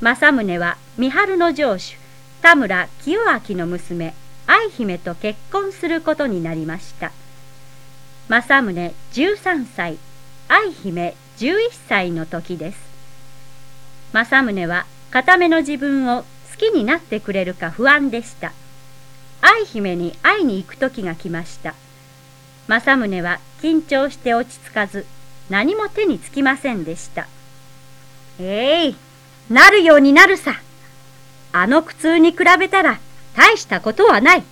政宗は三春の城主田村清明の娘愛姫と結婚することになりました。政宗13歳愛姫11歳の時です。政宗は固めの自分を好きになってくれるか不安でした。愛姫に会いに行く時が来ました。政宗は緊張して落ち着かず何も手につきませんでした。えい、なるようになるさ。あの苦痛に比べたら大したことはない。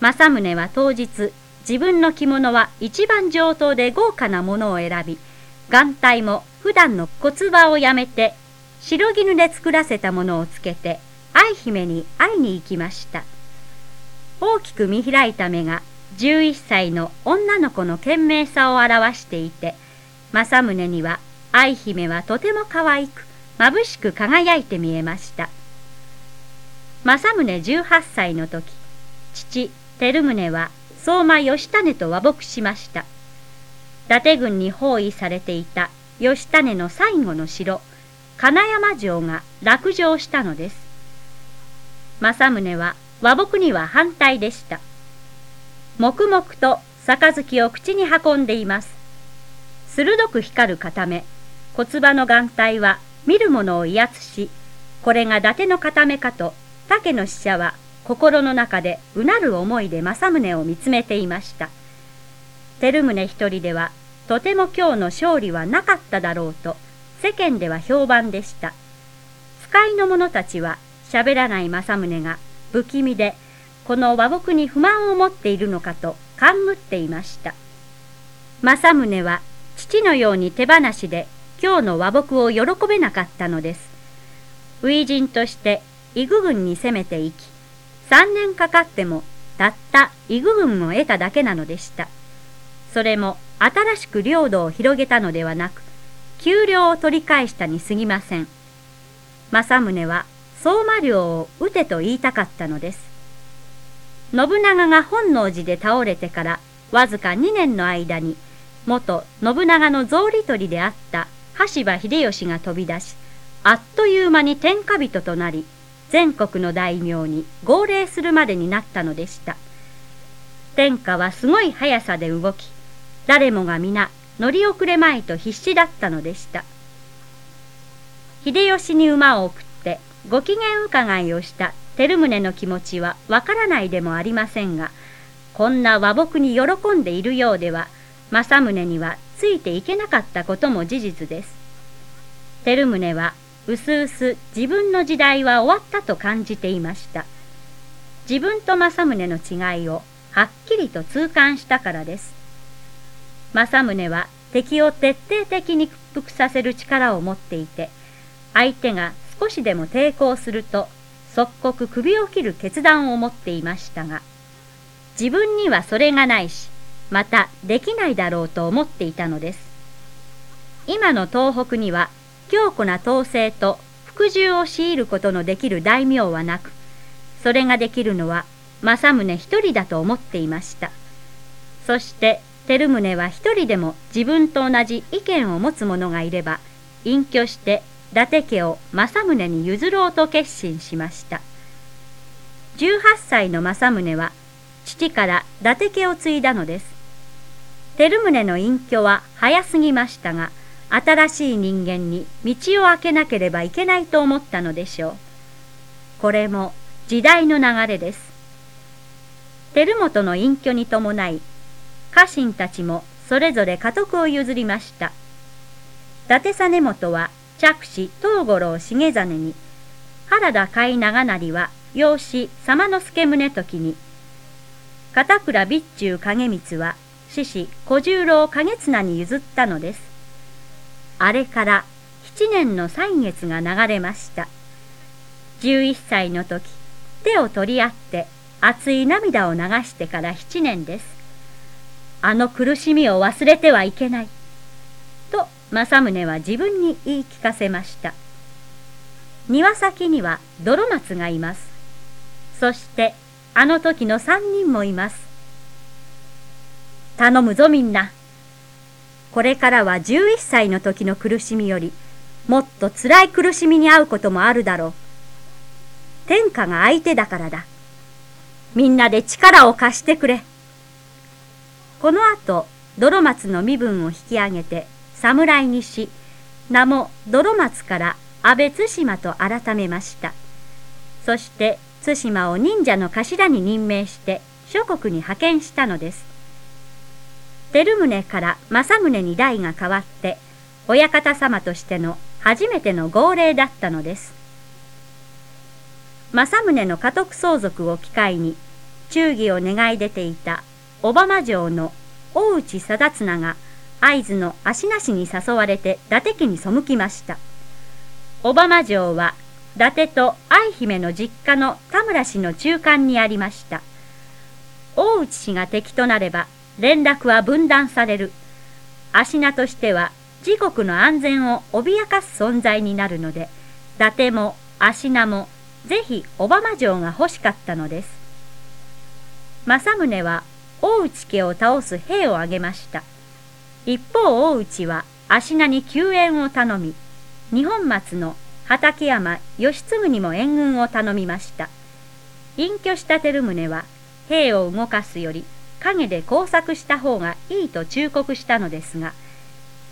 政宗は当日自分の着物は一番上等で豪華なものを選び眼帯も普段の骨葉をやめて白絹で作らせたものをつけて愛姫に会いに行きました。大きく見開いた目が11歳の女の子の賢明さを表していて政宗には愛姫はとても可愛く眩しく輝いて見えました。政宗18歳の時父照宗は相馬義種と和睦しました。伊達軍に包囲されていた義種の最後の城金山城が落城したのです。政宗は和睦には反対でした。黙々と杯を口に運んでいます。鋭く光る片目骨場の眼帯は見る者を威圧しこれが伊達の片目かと竹の使者は心の中でうなる思いで政宗を見つめていました。照宗一人ではとても今日の勝利はなかっただろうと世間では評判でした。使いの者たちは喋らない政宗が不気味でこの和睦に不満を持っているのかと勘ぐっていました。政宗は父のように手放しで今日の和睦を喜べなかったのです。初陣として伊具軍に攻めていき3年かかってもたった伊具軍を得ただけなのでした。それも新しく領土を広げたのではなく給料を取り返したに過ぎません。政宗は相馬領を討てと言いたかったのです。信長が本能寺で倒れてからわずか2年の間に元信長の草履取りであった羽柴秀吉が飛び出しあっという間に天下人となり全国の大名に号令するまでになったのでした。天下はすごい速さで動き誰もが皆乗り遅れまいと必死だったのでした。秀吉に馬を送ってご機嫌伺いをした照宗の気持ちはわからないでもありませんがこんな和睦に喜んでいるようでは政宗にはついていけなかったことも事実です。照宗はうすうす自分の時代は終わったと感じていました。自分と政宗の違いをはっきりと痛感したからです。政宗は敵を徹底的に屈服させる力を持っていて相手が少しでも抵抗すると即刻首を切る決断を持っていましたが自分にはそれがないしまたできないだろうと思っていたのです。今の東北には強固な統制と服従を強いることのできる大名はなくそれができるのは政宗一人だと思っていました。そして照宗は一人でも自分と同じ意見を持つ者がいれば隠居して伊達家を政宗に譲ろうと決心しました。18歳の政宗は父から伊達家を継いだのです。照宗の隠居は早すぎましたが新しい人間に道を開けなければいけないと思ったのでしょうこれも時代の流れです照本の隠居に伴い家臣たちもそれぞれ家督を譲りました。伊達実元は着手東五郎重実に、原田甲斐長成は養子様之助宗時に、片倉備中景光は獅子小十郎景綱に譲ったのです。あれから七年の歳月が流れました。11歳の時、手を取り合って熱い涙を流してから七年です。あの苦しみを忘れてはいけない。と政宗は自分に言い聞かせました。庭先には泥松がいます。そしてあの時の三人もいます。頼むぞみんな。これからは11歳の時の苦しみよりもっと辛い苦しみに遭うこともあるだろう。天下が相手だからだ。みんなで力を貸してくれ。この後、泥松の身分を引き上げて侍にし、名も泥松から安倍津島と改めました。そして対馬を忍者の頭に任命して諸国に派遣したのです。照宗から政宗に代が変わって親方様としての初めての号令だったのです。政宗の家督相続を機会に忠義を願い出ていた小浜城の大内貞綱が会津の足なしに誘われて伊達家に背きました。小浜城は伊達と愛姫の実家の田村氏の中間にありました。大内氏が敵となれば連絡は分断される。足名としては自国の安全を脅かす存在になるので、伊達も足名もぜひ小浜城が欲しかったのです。政宗は大内家を倒す兵を挙げました。一方大内は足名に救援を頼み、二本松の畠山義継にも援軍を頼みました。隠居した照宗は兵を動かすより陰で工作した方がいいと忠告したのですが、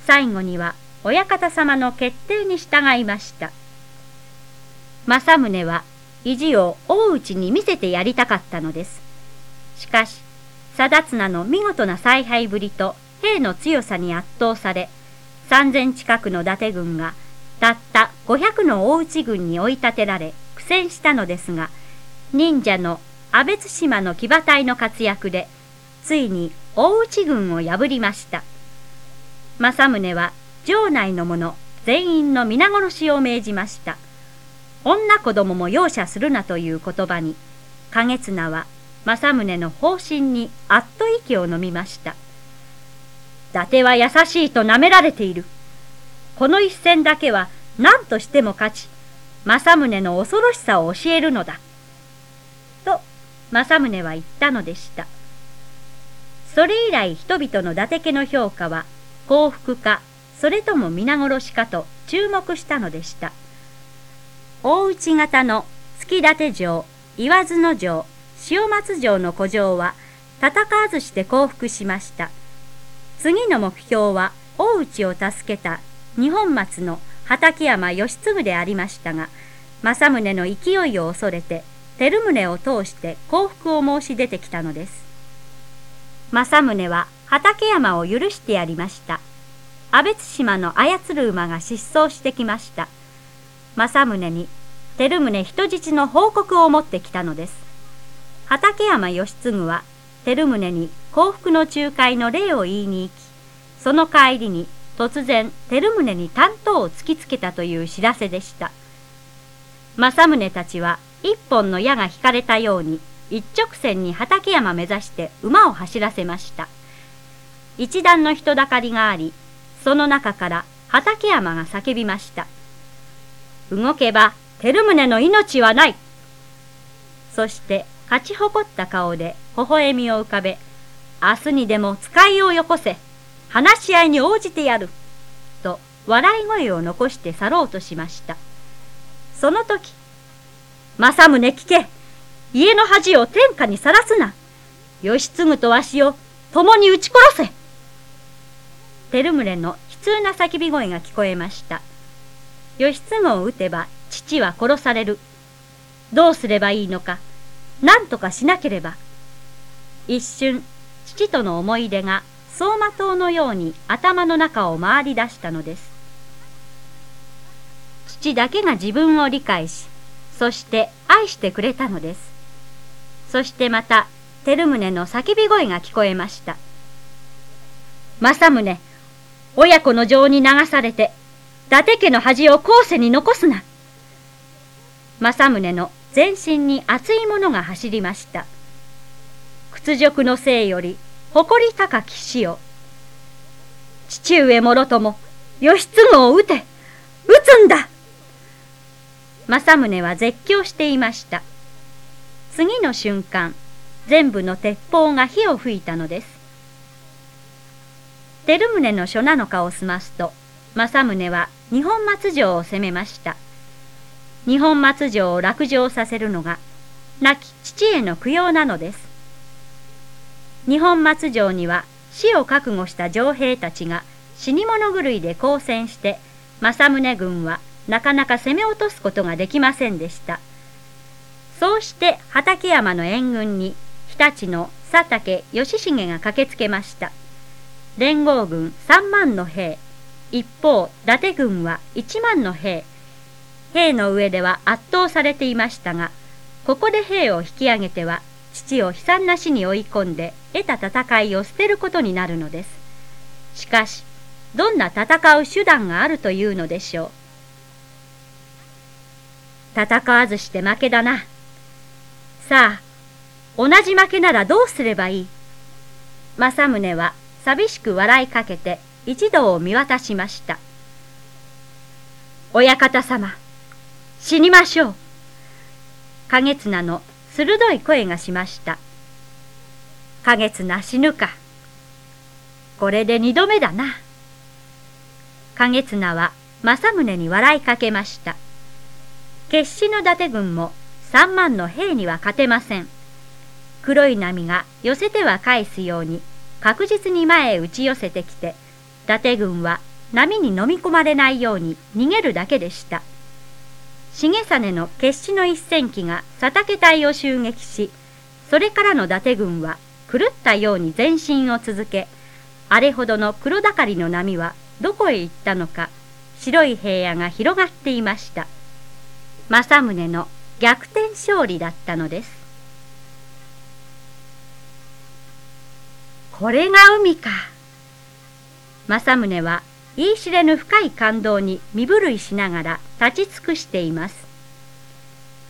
最後には親方様の決定に従いました。政宗は意地を大内に見せてやりたかったのです。しかし、貞綱の見事な采配ぶりと兵の強さに圧倒され、三千近くの伊達軍がたった500の大内軍に追い立てられ苦戦したのですが、忍者の阿部津島の騎馬隊の活躍で、ついに大内軍を破りました。政宗は城内の者全員の皆殺しを命じました。女子供も容赦するなという言葉に、景綱は政宗の方針にあっと息を飲みました。伊達は優しいと舐められている。この一戦だけは何としても勝ち、政宗の恐ろしさを教えるのだ。と、政宗は言ったのでした。それ以来人々の伊達家の評価は幸福か、それとも皆殺しかと注目したのでした。大内型の月立城、言わずの城、塩松城の古城は戦わずして降伏しました。次の目標は大内を助けた二本松の畠山義継でありましたが、政宗の勢いを恐れて、照宗を通して降伏を申し出てきたのです。政宗は畠山を許してやりました。阿部津島の操る馬が失踪してきました。政宗に照宗人質の報告を持ってきたのです。畠山義継は照宗に幸福の仲介の礼を言いに行き、その帰りに突然照宗に担当を突きつけたという知らせでした。政宗たちは一本の矢が引かれたように一直線に畠山目指して馬を走らせました。一段の人だかりがあり、その中から畠山が叫びました。動けば照宗の命はないそして勝ち誇った顔で微笑みを浮かべ、明日にでも使いをよこせ。話し合いに応じてやる。と笑い声を残して去ろうとしました。その時、政宗聞け。家の恥を天下にさらすな。義継とわしを共に撃ち殺せ。照宗の悲痛な叫び声が聞こえました。義継を撃てば父は殺される。どうすればいいのか。何とかしなければ。一瞬、父との思い出が走馬灯のように頭の中を回り出したのです。父だけが自分を理解し、そして愛してくれたのです。そしてまた、照宗の叫び声が聞こえました。政宗、親子の情に流されて、伊達家の恥を後世に残すな。政宗の全身に熱いものが走りました。屈辱のせいより誇り高き死よ。父上もろとも、義継を撃て撃つんだ政宗は絶叫していました。次の瞬間、全部の鉄砲が火を吹いたのです。照宗の書なのかを済ますと、政宗は二本松城を攻めました。二本松城を落城させるのが亡き父への供養なのです。二本松城には死を覚悟した城兵たちが死に物狂いで抗戦して政宗軍はなかなか攻め落とすことができませんでした。そうして畠山の援軍に日立の佐竹義重が駆けつけました。連合軍3万の兵一方伊達軍は1万の兵。兵の上では圧倒されていましたがここで兵を引き上げては父を悲惨な死に追い込んで得た戦いを捨てることになるのです。しかしどんな戦う手段があるというのでしょう。戦わずして負けだな。さあ同じ負けならどうすればいい？政宗は寂しく笑いかけて一同を見渡しました。親方様、死にましょう。影綱の鋭い声がしました。影綱死ぬか。これで二度目だな。影綱は政宗に笑いかけました。決死の伊達軍も三万の兵には勝てません。黒い波が寄せては返すように確実に前へ打ち寄せてきて、伊達軍は波に飲み込まれないように逃げるだけでした。重実の決死の一戦機が佐竹隊を襲撃し、それからの伊達軍は狂ったように前進を続け、あれほどの黒だかりの波はどこへ行ったのか、白い平野が広がっていました。政宗の逆転勝利だったのです。これが海か。政宗は言い知れぬ深い感動に身震いしながら立ち尽くしています。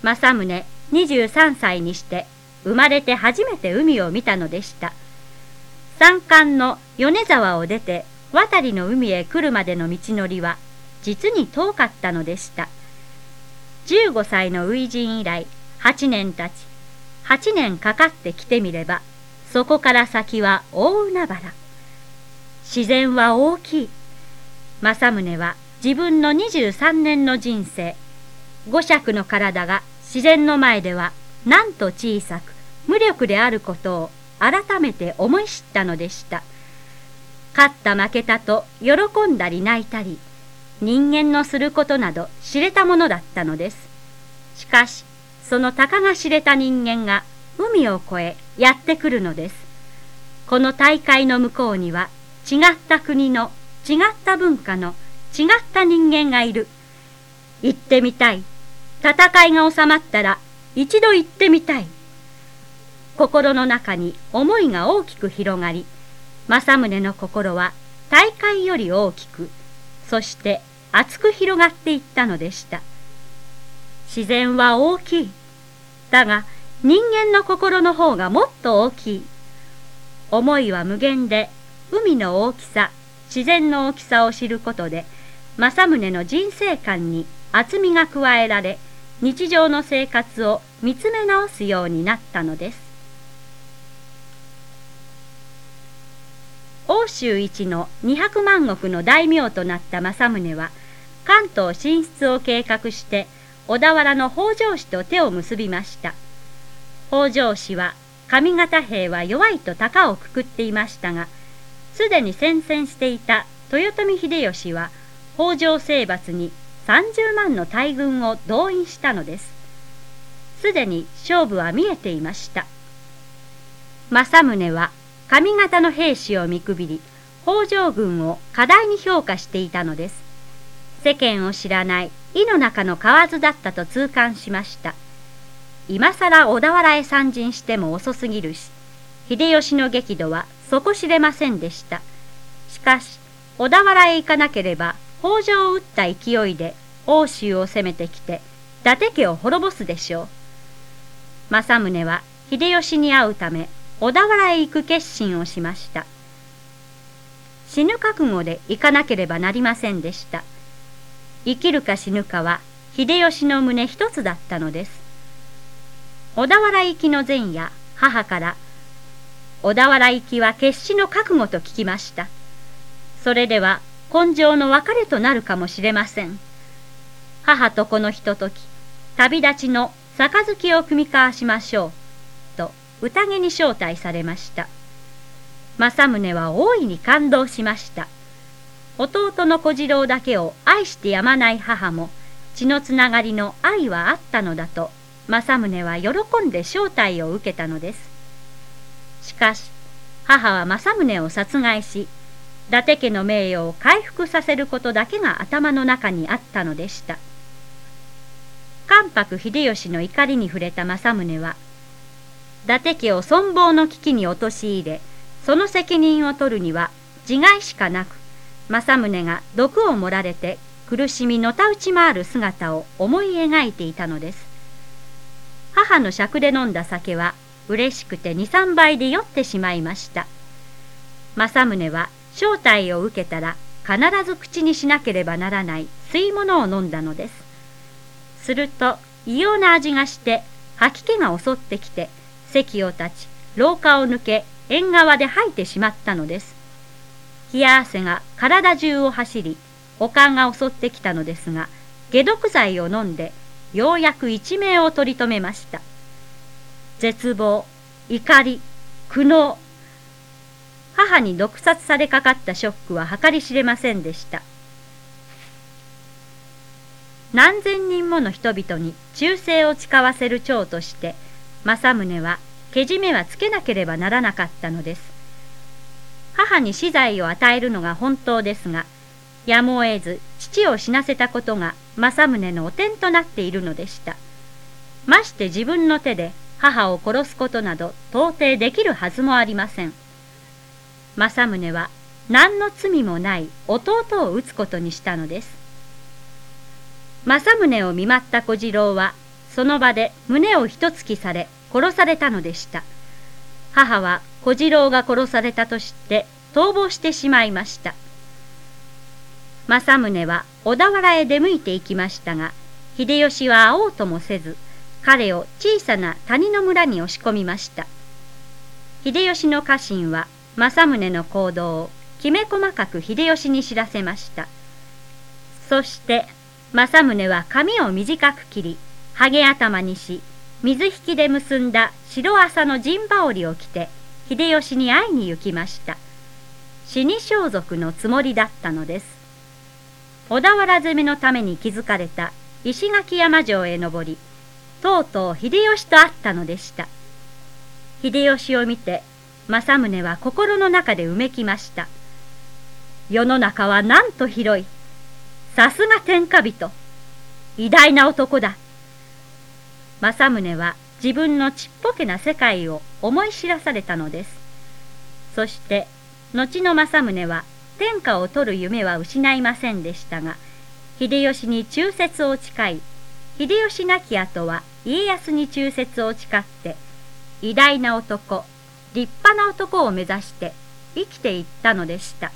政宗23歳にして生まれて初めて海を見たのでした。山間の米沢を出て渡りの海へ来るまでの道のりは実に遠かったのでした。15歳の初陣以来8年経ち、8年かかって来てみれば、そこから先は大海原。自然は大きい。政宗は自分の23年の人生、五尺の体が自然の前ではなんと小さく無力であることを改めて思い知ったのでした。勝った負けたと喜んだり泣いたり、人間のすることなど知れたものだったのです。しかし、そのたかが知れた人間が海を越えやってくるのです。この大会の向こうには違った国の違った文化の違った人間がいる。行ってみたい。戦いが収まったら一度行ってみたい。心の中に思いが大きく広がり、政宗の心は大会より大きく、そして熱く広がっていったのでした。自然は大きい。だが人間の心の方がもっと大きい。思いは無限で海の大きさ、自然の大きさを知ることで、政宗の人生観に厚みが加えられ、日常の生活を見つめ直すようになったのです。欧州一の200万石の大名となった政宗は、関東進出を計画して、小田原の北条氏と手を結びました。北条氏は上方兵は弱いと高をくくっていましたが、すでに戦線していた豊臣秀吉は北条征伐に30万の大軍を動員したのです。すでに勝負は見えていました。政宗は上方の兵士を見くびり、北条軍を過大に評価していたのです。世間を知らない井の中の蛙だったと痛感しました。今更小田原へ参陣しても遅すぎるし、秀吉の激怒は底知れませんでした。しかし、小田原へ行かなければ、北条を撃った勢いで欧州を攻めてきて、伊達家を滅ぼすでしょう。政宗は秀吉に会うため、小田原へ行く決心をしました。死ぬ覚悟で行かなければなりませんでした。生きるか死ぬかは秀吉の胸一つだったのです。小田原行きの前夜、母から小田原行きは決死の覚悟と聞きました。それでは根性の別れとなるかもしれません。母とこのひととき、旅立ちの杯を組み交わしましょう。と宴に招待されました。政宗は大いに感動しました。弟の小次郎だけを愛してやまない母も血のつながりの愛はあったのだと政宗は喜んで招待を受けたのです。しかし母は政宗を殺害し伊達家の名誉を回復させることだけが頭の中にあったのでした。関白秀吉の怒りに触れた政宗は伊達家を存亡の危機に陥れその責任を取るには自害しかなく政宗が毒を盛られて苦しみのたうち回る姿を思い描いていたのです。母の酌で飲んだ酒は嬉しくて23倍で酔ってしまいました。政宗は招待を受けたら必ず口にしなければならない吸い物を飲んだのです。すると異様な味がして吐き気が襲ってきて席を立ち廊下を抜け縁側で吐いてしまったのです。冷や汗が体中を走りおかんが襲ってきたのですが解毒剤を飲んでようやく一命を取り留めました。絶望怒り苦悩母に毒殺されかかったショックは計り知れませんでした。何千人もの人々に忠誠を誓わせる長として政宗はけじめはつけなければならなかったのです。母に死罪を与えるのが本当ですがやむを得ず父を死なせたことが政宗の汚点となっているのでした。まして自分の手で母を殺すことなど到底できるはずもありません。政宗は何の罪もない弟を討つことにしたのです。政宗を見舞った小次郎はその場で胸を一突きされ殺されたのでした。母は小次郎が殺されたと知って逃亡してしまいました。政宗は小田原へ出向いていきましたが秀吉は会おうともせず彼を小さな谷の村に押し込みました。秀吉の家臣は政宗の行動をきめ細かく秀吉に知らせました。そして政宗は髪を短く切りハゲ頭にし水引きで結んだ白麻の陣羽織を着て秀吉に会いに行きました。死に装束のつもりだったのです。小田原攻めのために築かれた石垣山城へ登りとうとう秀吉と会ったのでした。秀吉を見て政宗は心の中でうめきました。世の中はなんと広い。さすが天下人。偉大な男だ。政宗は自分のちっぽけな世界を思い知らされたのですそして後の政宗は天下を取る夢は失いませんでしたが秀吉に忠節を誓い秀吉亡き後は家康に忠節を誓って偉大な男立派な男を目指して生きていったのでした。